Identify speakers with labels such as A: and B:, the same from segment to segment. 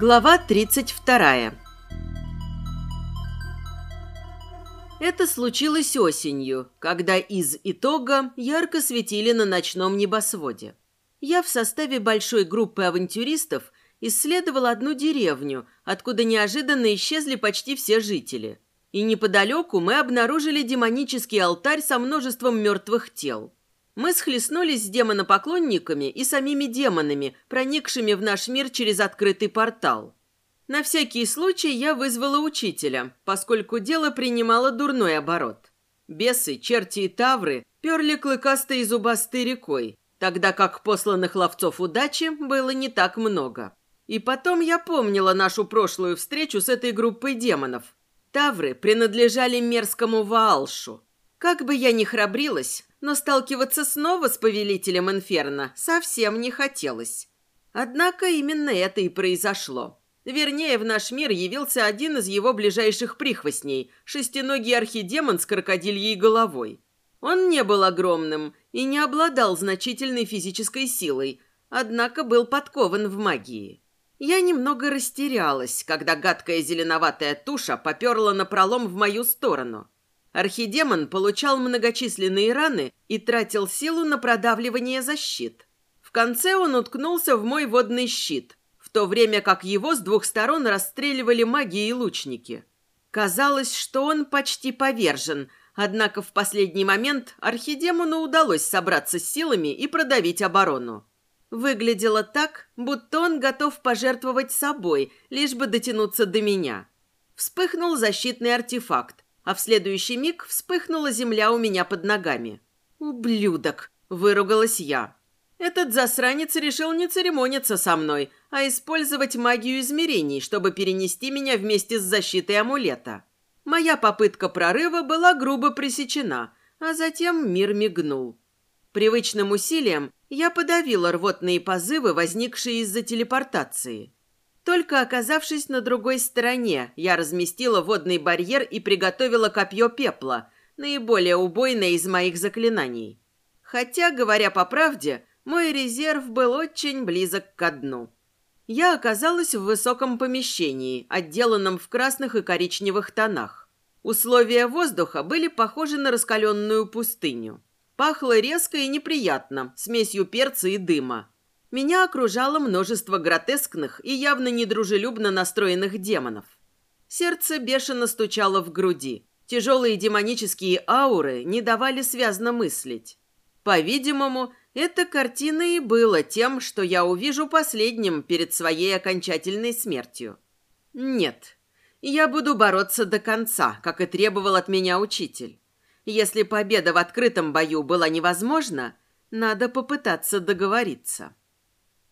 A: Глава 32. Это случилось осенью, когда из итога ярко светили на ночном небосводе. Я в составе большой группы авантюристов исследовал одну деревню, откуда неожиданно исчезли почти все жители. И неподалеку мы обнаружили демонический алтарь со множеством мертвых тел. Мы схлестнулись с демонопоклонниками и самими демонами, проникшими в наш мир через открытый портал. На всякий случай я вызвала учителя, поскольку дело принимало дурной оборот. Бесы, черти и тавры перли клыкастой и зубастой рекой, тогда как посланных ловцов удачи было не так много. И потом я помнила нашу прошлую встречу с этой группой демонов. Тавры принадлежали мерзкому Ваалшу. Как бы я ни храбрилась, но сталкиваться снова с повелителем Инферно совсем не хотелось. Однако именно это и произошло. Вернее, в наш мир явился один из его ближайших прихвостней, шестиногий архидемон с крокодильей головой. Он не был огромным и не обладал значительной физической силой, однако был подкован в магии. Я немного растерялась, когда гадкая зеленоватая туша поперла на пролом в мою сторону – Архидемон получал многочисленные раны и тратил силу на продавливание защит. В конце он уткнулся в мой водный щит, в то время как его с двух сторон расстреливали маги и лучники. Казалось, что он почти повержен, однако в последний момент архидемону удалось собраться с силами и продавить оборону. Выглядело так, будто он готов пожертвовать собой, лишь бы дотянуться до меня. Вспыхнул защитный артефакт, а в следующий миг вспыхнула земля у меня под ногами. «Ублюдок!» – выругалась я. Этот засранец решил не церемониться со мной, а использовать магию измерений, чтобы перенести меня вместе с защитой амулета. Моя попытка прорыва была грубо пресечена, а затем мир мигнул. Привычным усилием я подавила рвотные позывы, возникшие из-за телепортации. Только оказавшись на другой стороне, я разместила водный барьер и приготовила копье пепла, наиболее убойное из моих заклинаний. Хотя, говоря по правде, мой резерв был очень близок к дну. Я оказалась в высоком помещении, отделанном в красных и коричневых тонах. Условия воздуха были похожи на раскаленную пустыню. Пахло резко и неприятно, смесью перца и дыма. Меня окружало множество гротескных и явно недружелюбно настроенных демонов. Сердце бешено стучало в груди. Тяжелые демонические ауры не давали связно мыслить. По-видимому, эта картина и была тем, что я увижу последним перед своей окончательной смертью. Нет, я буду бороться до конца, как и требовал от меня учитель. Если победа в открытом бою была невозможна, надо попытаться договориться.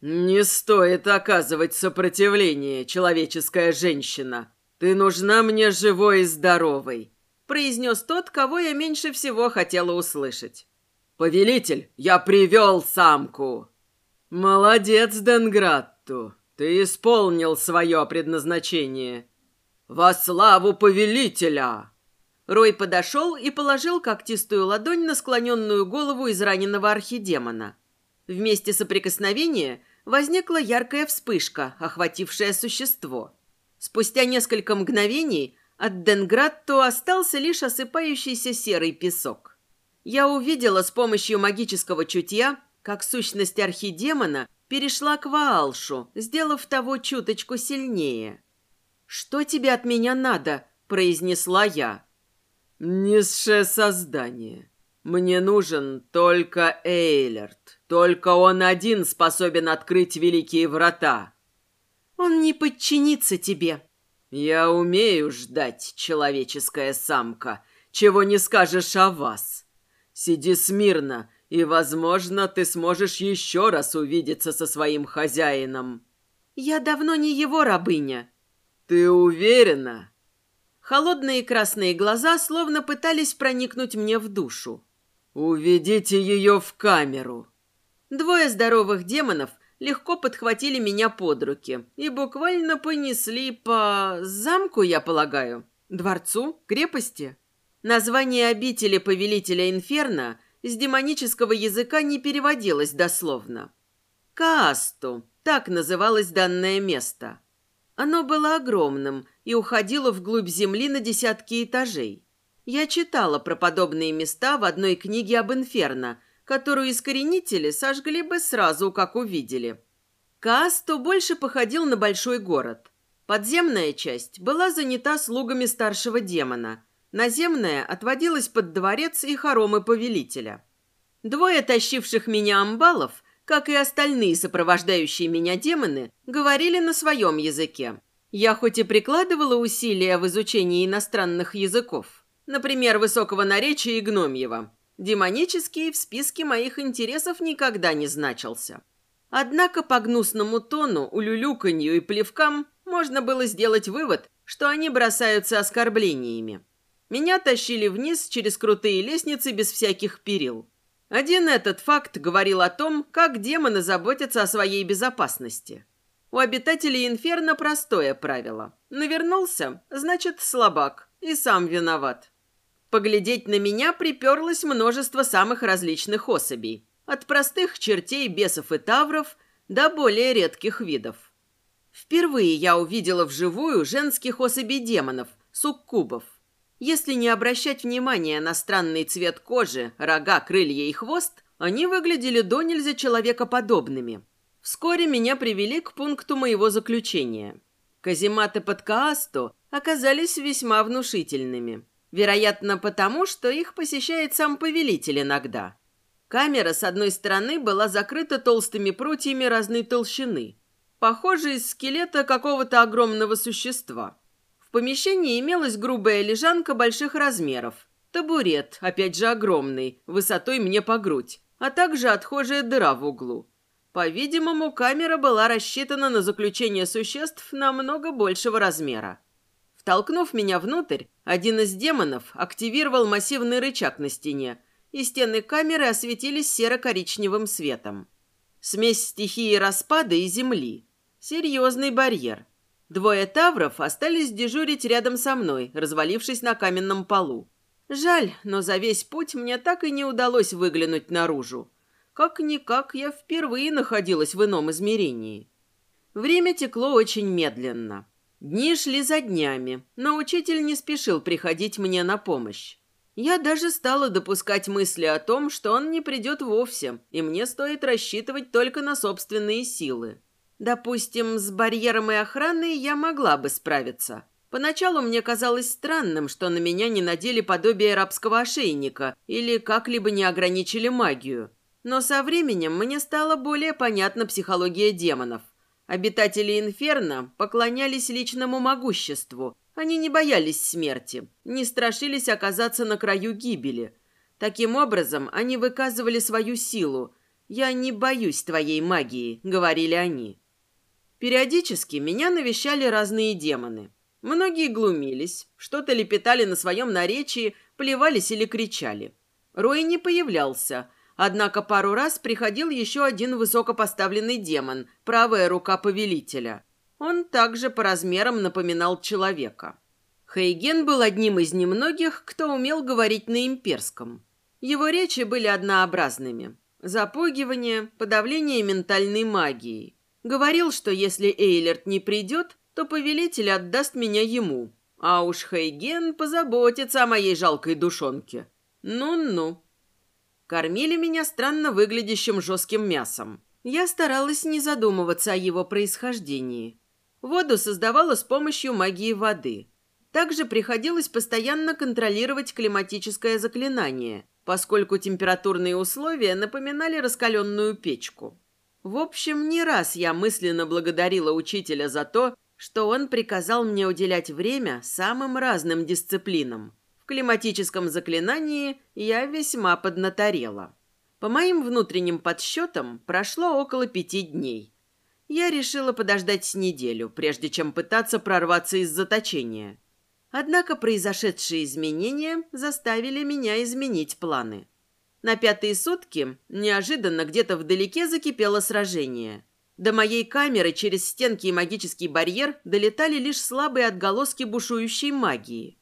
A: «Не стоит оказывать сопротивление, человеческая женщина. Ты нужна мне живой и здоровой», — произнес тот, кого я меньше всего хотела услышать. «Повелитель, я привел самку!» «Молодец, Денгратту, ты исполнил свое предназначение. Во славу повелителя!» Рой подошел и положил когтистую ладонь на склоненную голову израненного архидемона. Вместе соприкосновения возникла яркая вспышка, охватившая существо. Спустя несколько мгновений от Денгратто остался лишь осыпающийся серый песок. Я увидела с помощью магического чутья, как сущность архидемона перешла к Ваалшу, сделав того чуточку сильнее. «Что тебе от меня надо?» – произнесла я. «Низшее создание. Мне нужен только Эйлерт. Только он один способен открыть великие врата. Он не подчинится тебе. Я умею ждать, человеческая самка, чего не скажешь о вас. Сиди смирно, и, возможно, ты сможешь еще раз увидеться со своим хозяином. Я давно не его рабыня. Ты уверена? Холодные красные глаза словно пытались проникнуть мне в душу. «Уведите ее в камеру!» Двое здоровых демонов легко подхватили меня под руки и буквально понесли по замку, я полагаю, дворцу, крепости. Название обители повелителя Инферно с демонического языка не переводилось дословно. Каасту, так называлось данное место. Оно было огромным и уходило вглубь земли на десятки этажей. Я читала про подобные места в одной книге об Инферно, которую искоренители сожгли бы сразу, как увидели. Каасто больше походил на большой город. Подземная часть была занята слугами старшего демона. Наземная отводилась под дворец и хоромы повелителя. Двое тащивших меня амбалов как и остальные сопровождающие меня демоны, говорили на своем языке. Я хоть и прикладывала усилия в изучении иностранных языков, например, высокого наречия и гномьего, демонический в списке моих интересов никогда не значился. Однако по гнусному тону, улюлюканью и плевкам можно было сделать вывод, что они бросаются оскорблениями. Меня тащили вниз через крутые лестницы без всяких перил. Один этот факт говорил о том, как демоны заботятся о своей безопасности. У обитателей Инферно простое правило. Навернулся, значит, слабак, и сам виноват. Поглядеть на меня приперлось множество самых различных особей. От простых чертей, бесов и тавров до более редких видов. Впервые я увидела вживую женских особей демонов, суккубов. Если не обращать внимания на странный цвет кожи, рога, крылья и хвост, они выглядели до нельзя человекоподобными. Вскоре меня привели к пункту моего заключения. Казематы под Каасто оказались весьма внушительными. Вероятно, потому, что их посещает сам повелитель иногда. Камера с одной стороны была закрыта толстыми прутьями разной толщины, похожие из скелета какого-то огромного существа – помещении имелась грубая лежанка больших размеров, табурет, опять же огромный, высотой мне по грудь, а также отхожая дыра в углу. По-видимому, камера была рассчитана на заключение существ намного большего размера. Втолкнув меня внутрь, один из демонов активировал массивный рычаг на стене, и стены камеры осветились серо-коричневым светом. Смесь стихии распада и земли. Серьезный барьер – Двое тавров остались дежурить рядом со мной, развалившись на каменном полу. Жаль, но за весь путь мне так и не удалось выглянуть наружу. Как-никак я впервые находилась в ином измерении. Время текло очень медленно. Дни шли за днями, но учитель не спешил приходить мне на помощь. Я даже стала допускать мысли о том, что он не придет вовсе, и мне стоит рассчитывать только на собственные силы. Допустим, с барьером и охраной я могла бы справиться. Поначалу мне казалось странным, что на меня не надели подобие рабского ошейника или как-либо не ограничили магию. Но со временем мне стала более понятна психология демонов. Обитатели Инферно поклонялись личному могуществу. Они не боялись смерти, не страшились оказаться на краю гибели. Таким образом, они выказывали свою силу. «Я не боюсь твоей магии», — говорили они. Периодически меня навещали разные демоны. Многие глумились, что-то лепетали на своем наречии, плевались или кричали. Рой не появлялся, однако пару раз приходил еще один высокопоставленный демон, правая рука повелителя. Он также по размерам напоминал человека. Хейген был одним из немногих, кто умел говорить на имперском. Его речи были однообразными. Запугивание, подавление ментальной магии. Говорил, что если Эйлерт не придет, то повелитель отдаст меня ему. А уж Хейген позаботится о моей жалкой душонке. Ну-ну. Кормили меня странно выглядящим жестким мясом. Я старалась не задумываться о его происхождении. Воду создавала с помощью магии воды. Также приходилось постоянно контролировать климатическое заклинание, поскольку температурные условия напоминали раскаленную печку. В общем, не раз я мысленно благодарила учителя за то, что он приказал мне уделять время самым разным дисциплинам. В климатическом заклинании я весьма поднаторела. По моим внутренним подсчетам, прошло около пяти дней. Я решила подождать неделю, прежде чем пытаться прорваться из заточения. Однако произошедшие изменения заставили меня изменить планы. На пятые сутки неожиданно где-то вдалеке закипело сражение. До моей камеры через стенки и магический барьер долетали лишь слабые отголоски бушующей магии.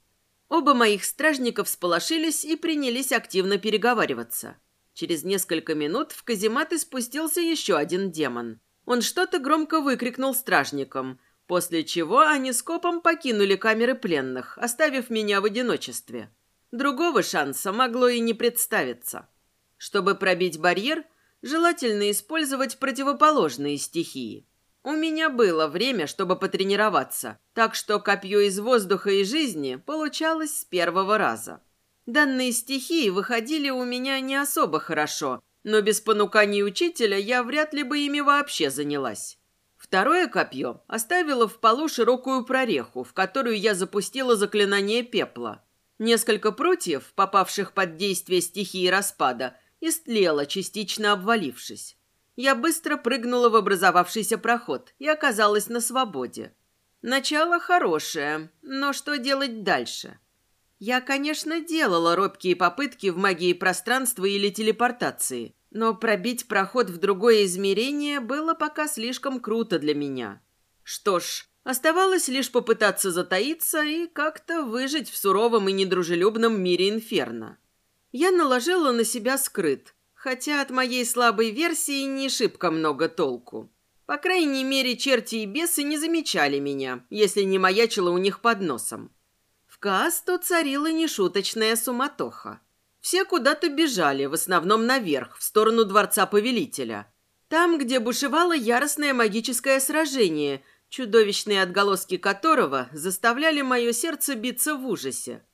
A: Оба моих стражника всполошились и принялись активно переговариваться. Через несколько минут в казематы спустился еще один демон. Он что-то громко выкрикнул стражникам. после чего они скопом покинули камеры пленных, оставив меня в одиночестве. Другого шанса могло и не представиться. Чтобы пробить барьер, желательно использовать противоположные стихии. У меня было время, чтобы потренироваться, так что копье из воздуха и жизни получалось с первого раза. Данные стихии выходили у меня не особо хорошо, но без понуканий учителя я вряд ли бы ими вообще занялась. Второе копье оставило в полу широкую прореху, в которую я запустила заклинание пепла. Несколько прутьев, попавших под действие стихии распада, истлело, частично обвалившись. Я быстро прыгнула в образовавшийся проход и оказалась на свободе. Начало хорошее, но что делать дальше? Я, конечно, делала робкие попытки в магии пространства или телепортации, но пробить проход в другое измерение было пока слишком круто для меня. Что ж, оставалось лишь попытаться затаиться и как-то выжить в суровом и недружелюбном мире инферно. Я наложила на себя скрыт, хотя от моей слабой версии не шибко много толку. По крайней мере, черти и бесы не замечали меня, если не маячила у них под носом. В Каасту царила нешуточная суматоха. Все куда-то бежали, в основном наверх, в сторону дворца повелителя. Там, где бушевало яростное магическое сражение, чудовищные отголоски которого заставляли мое сердце биться в ужасе.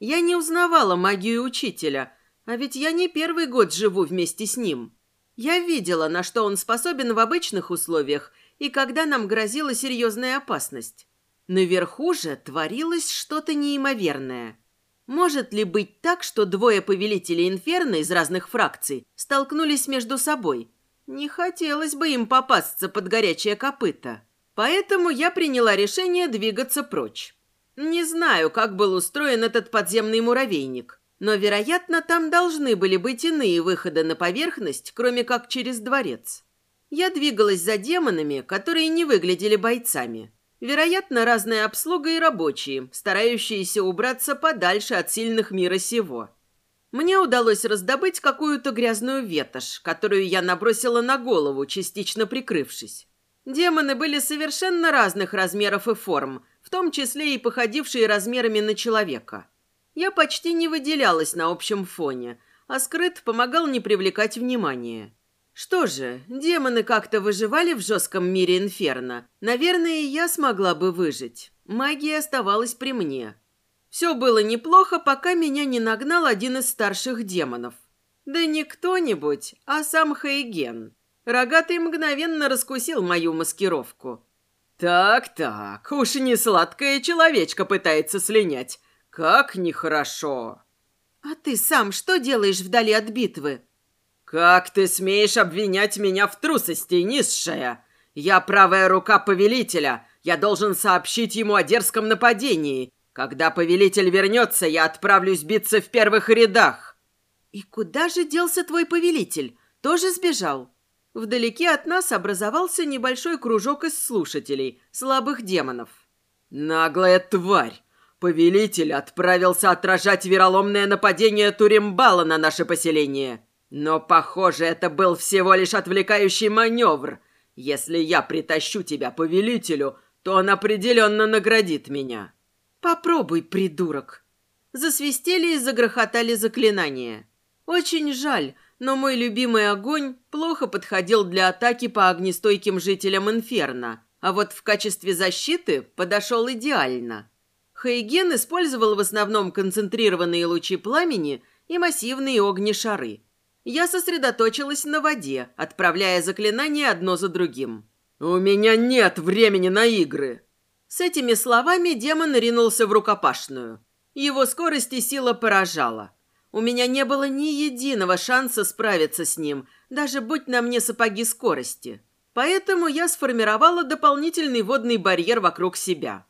A: Я не узнавала магию учителя, а ведь я не первый год живу вместе с ним. Я видела, на что он способен в обычных условиях и когда нам грозила серьезная опасность. Наверху же творилось что-то неимоверное. Может ли быть так, что двое повелителей Инферно из разных фракций столкнулись между собой? Не хотелось бы им попасться под горячее копыто. Поэтому я приняла решение двигаться прочь. Не знаю, как был устроен этот подземный муравейник. Но, вероятно, там должны были быть иные выходы на поверхность, кроме как через дворец. Я двигалась за демонами, которые не выглядели бойцами. Вероятно, разная обслуга и рабочие, старающиеся убраться подальше от сильных мира сего. Мне удалось раздобыть какую-то грязную ветошь, которую я набросила на голову, частично прикрывшись. Демоны были совершенно разных размеров и форм, в том числе и походившие размерами на человека – я почти не выделялась на общем фоне, а скрыт помогал не привлекать внимания. Что же, демоны как-то выживали в жестком мире инферно. Наверное, я смогла бы выжить. Магия оставалась при мне. Все было неплохо, пока меня не нагнал один из старших демонов. Да не кто-нибудь, а сам Хейген. Рогатый мгновенно раскусил мою маскировку. «Так-так, уж не сладкая человечка пытается слинять. «Как нехорошо!»
B: «А ты сам что делаешь вдали от битвы?»
A: «Как ты смеешь обвинять меня в трусости, низшая? Я правая рука повелителя. Я должен сообщить ему о дерзком нападении. Когда повелитель вернется, я отправлюсь биться в первых рядах».
B: «И куда же делся твой повелитель? Тоже сбежал?» Вдалеке от нас образовался небольшой кружок из слушателей, слабых демонов.
A: «Наглая тварь! Повелитель отправился отражать вероломное нападение Туримбала на наше поселение. Но, похоже, это был всего лишь отвлекающий маневр. Если я притащу тебя повелителю, то он определенно наградит меня.
B: Попробуй, придурок. Засвистели и загрохотали заклинания. Очень жаль, но мой любимый огонь плохо подходил для атаки по огнестойким жителям Инферно, а вот в качестве защиты подошел идеально. Хейген использовал в основном концентрированные лучи пламени и массивные огнешары. Я сосредоточилась на воде, отправляя заклинания одно за другим.
A: «У меня нет времени на игры!»
B: С этими словами демон ринулся в рукопашную. Его скорость и сила поражала. У меня не было ни единого шанса справиться с ним, даже будь на мне сапоги скорости. Поэтому я сформировала дополнительный водный барьер вокруг себя.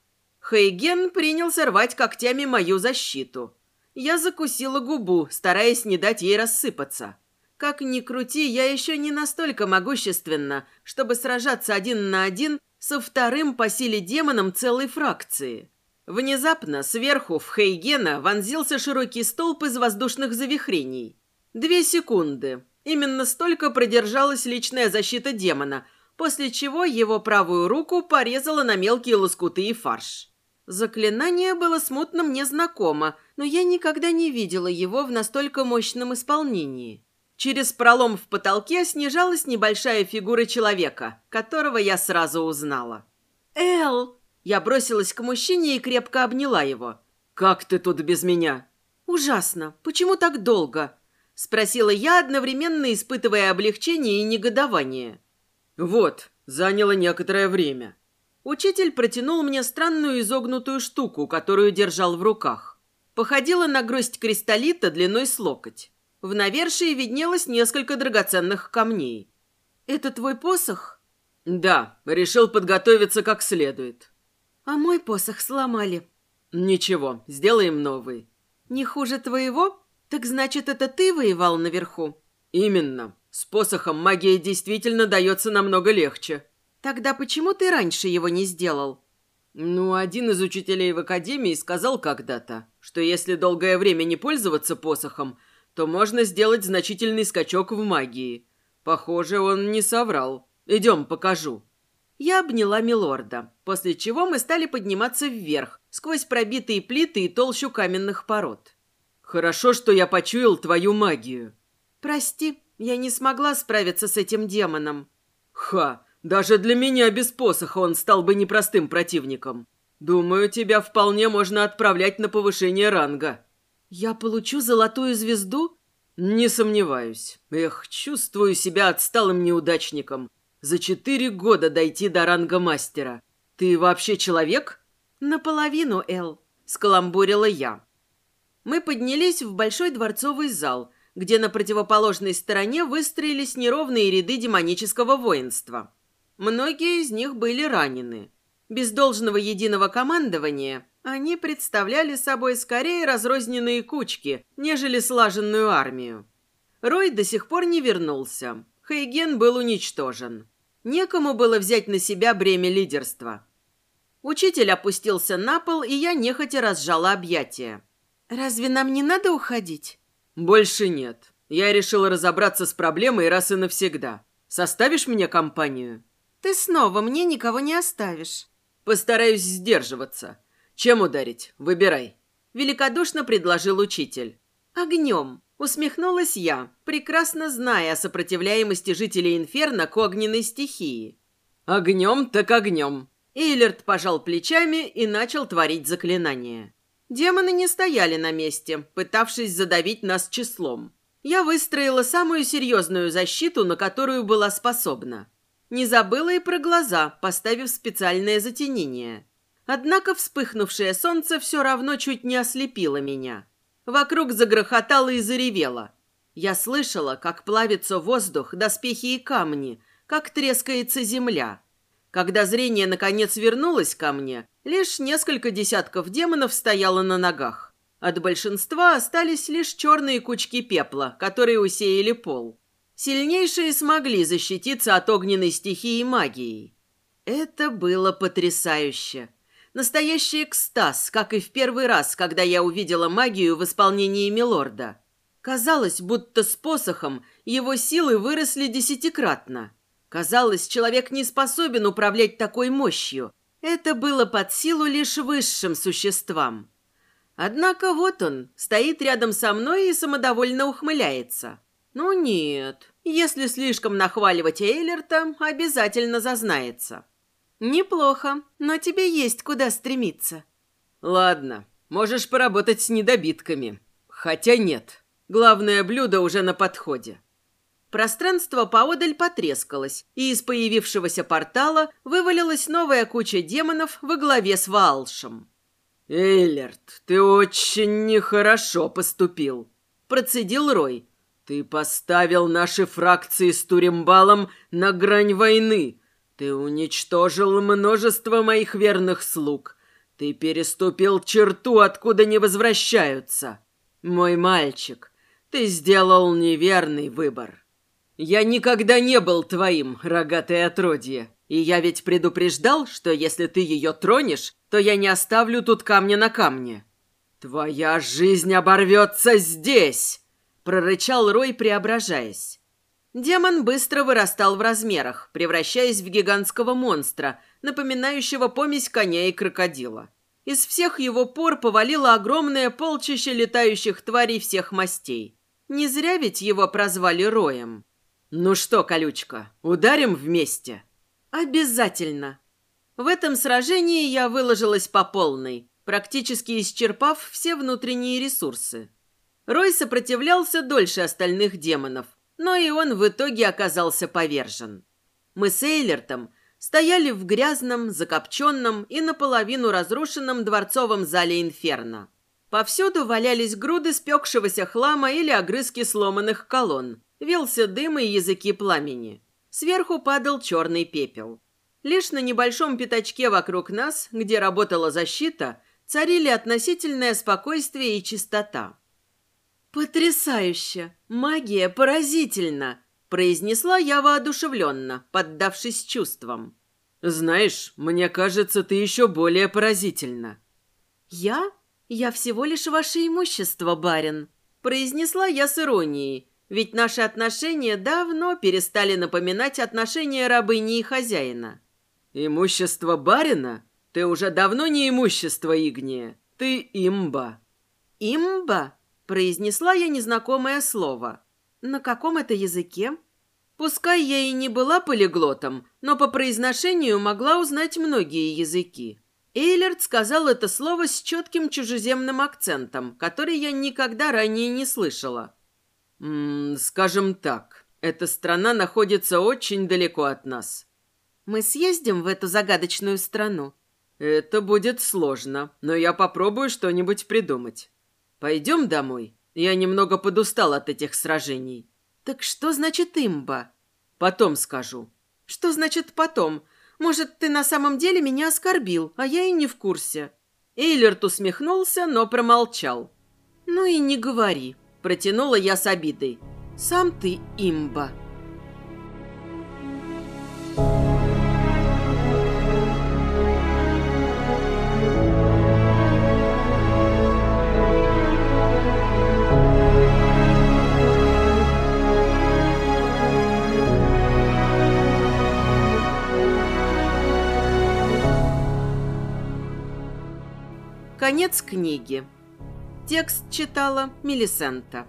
B: Хейген принялся рвать когтями мою защиту. Я закусила губу, стараясь не дать ей рассыпаться. Как ни крути, я еще не настолько могущественна, чтобы сражаться один на один со вторым по силе демоном целой фракции. Внезапно сверху в Хейгена вонзился широкий столб из воздушных завихрений. Две секунды. Именно столько продержалась личная защита демона,
A: после чего его правую руку порезала на мелкие лоскуты и фарш. Заклинание было смутно мне знакомо, но я никогда не видела его в настолько мощном исполнении. Через пролом в потолке снижалась небольшая фигура человека, которого я сразу узнала. «Эл!» Я бросилась к мужчине и крепко обняла его.
B: «Как ты тут без меня?»
A: «Ужасно. Почему так долго?» Спросила я, одновременно испытывая облегчение и негодование.
B: «Вот, заняло некоторое время».
A: Учитель протянул мне странную изогнутую штуку, которую держал в руках. Походила на гроздь кристаллита длиной с локоть. В навершии виднелось несколько драгоценных камней. «Это твой посох?»
B: «Да, решил подготовиться как следует».
A: «А мой посох сломали».
B: «Ничего, сделаем новый».
A: «Не хуже твоего? Так значит, это ты воевал наверху?»
B: «Именно. С посохом магия действительно дается намного легче».
A: «Тогда почему ты раньше его не сделал?»
B: «Ну, один из учителей в академии сказал когда-то, что если долгое время не пользоваться посохом, то можно сделать значительный скачок в магии. Похоже, он не соврал. Идем, покажу».
A: Я обняла милорда, после чего мы стали подниматься вверх, сквозь пробитые плиты и толщу каменных пород.
B: «Хорошо, что я почуял твою магию».
A: «Прости, я не смогла справиться с этим демоном».
B: «Ха, даже для меня без посоха он стал бы непростым противником. Думаю, тебя вполне можно отправлять на повышение ранга».
A: «Я получу золотую звезду?»
B: «Не сомневаюсь. Эх, чувствую себя отсталым неудачником. За четыре года дойти до ранга мастера. Ты вообще человек?»
A: «Наполовину, Эл», — скаламбурила я. Мы поднялись в большой дворцовый зал, где на противоположной стороне выстроились неровные ряды демонического воинства. Многие из них были ранены. Без должного единого командования они представляли собой скорее разрозненные кучки, нежели слаженную армию. Рой до сих пор не вернулся. Хейген был уничтожен. Некому было взять на себя бремя лидерства. Учитель опустился на пол, и я нехотя разжала объятия. «Разве нам не надо уходить?»
B: «Больше нет. Я решил разобраться с проблемой раз и навсегда. Составишь мне компанию?»
A: «Ты снова мне никого не оставишь».
B: «Постараюсь сдерживаться. Чем ударить? Выбирай».
A: Великодушно предложил учитель. «Огнем», — усмехнулась я, прекрасно зная о сопротивляемости жителей Инферно к огненной стихии.
B: «Огнем так огнем».
A: Эйлерт пожал плечами и начал творить заклинание. Демоны не стояли на месте, пытавшись задавить нас числом. Я выстроила самую серьезную защиту, на которую была способна. Не забыла и про глаза, поставив специальное затенение. Однако вспыхнувшее солнце все равно чуть не ослепило меня. Вокруг загрохотало и заревело. Я слышала, как плавится воздух, доспехи и камни, как трескается земля. Когда зрение наконец вернулось ко мне, лишь несколько десятков демонов стояло на ногах. От большинства остались лишь черные кучки пепла, которые усеяли пол. Сильнейшие смогли защититься от огненной стихии магией. Это было потрясающе. Настоящий экстаз, как и в первый раз, когда я увидела магию в исполнении Милорда. Казалось, будто с посохом его силы выросли десятикратно. Казалось, человек не способен управлять такой мощью. Это было под силу лишь высшим существам. Однако вот он, стоит рядом со мной и самодовольно ухмыляется. Ну нет, если слишком нахваливать Эйлерта, обязательно зазнается. «Неплохо, но тебе есть куда стремиться».
B: «Ладно, можешь поработать с недобитками. Хотя нет, главное блюдо уже на подходе».
A: Пространство поодаль потрескалось, и из появившегося портала вывалилась новая куча демонов во главе с Ваалшем.
B: «Эйлерт, ты очень нехорошо поступил», – процедил Рой. «Ты поставил наши фракции с Туримбалом на грань войны, ты уничтожил множество моих верных слуг. Ты переступил черту, откуда не возвращаются. Мой мальчик, ты сделал неверный выбор. Я никогда не был твоим, рогатое отродье. И я ведь предупреждал, что если ты ее тронешь, то я не оставлю тут камня на камне. Твоя жизнь оборвется здесь!» Прорычал Рой, преображаясь.
A: Демон быстро вырастал в размерах, превращаясь в гигантского монстра, напоминающего помесь коня и крокодила. Из всех его пор повалило огромное полчище летающих тварей всех мастей. Не зря ведь его прозвали Роем. «Ну что, колючка, ударим вместе?» «Обязательно!» В этом сражении я выложилась по полной, практически исчерпав все внутренние ресурсы. Рой сопротивлялся дольше остальных демонов, но и он в итоге оказался повержен. Мы с Эйлертом стояли в грязном, закопченном и наполовину разрушенном дворцовом зале Инферно. Повсюду валялись груды спекшегося хлама или огрызки сломанных колонн, вился дым и языки пламени. Сверху падал черный пепел. Лишь на небольшом пятачке вокруг нас, где работала защита, царили относительное спокойствие и чистота. «Потрясающе! Магия поразительна!» – произнесла я воодушевленно, поддавшись чувствам.
B: «Знаешь, мне кажется, ты еще более поразительна».
A: «Я? Я всего лишь ваше имущество, барин», – произнесла я с иронией, ведь наши отношения давно перестали напоминать отношения рабыни и хозяина.
B: «Имущество барина? Ты уже давно не имущество Игния. Ты имба».
A: «Имба?» – произнесла я незнакомое слово. «На каком это языке?» Пускай я и не была полиглотом, но по произношению могла узнать многие языки. Эйлерт сказал это слово с четким чужеземным акцентом, который я никогда ранее не слышала.
B: «М -м, «Скажем так, эта страна находится очень далеко от нас.
A: Мы съездим в эту загадочную страну?»
B: «Это будет сложно, но я попробую что-нибудь придумать. Пойдем домой. Я немного подустал от этих сражений».
A: «Так что значит имба?»
B: «Потом скажу».
A: «Что значит потом? Может, ты на самом деле меня оскорбил, а я и не в курсе».
B: Эйлерт усмехнулся, но промолчал.
A: «Ну и не говори», – протянула я с обидой. «Сам ты имба». Конец книги. Текст читала Мелисента.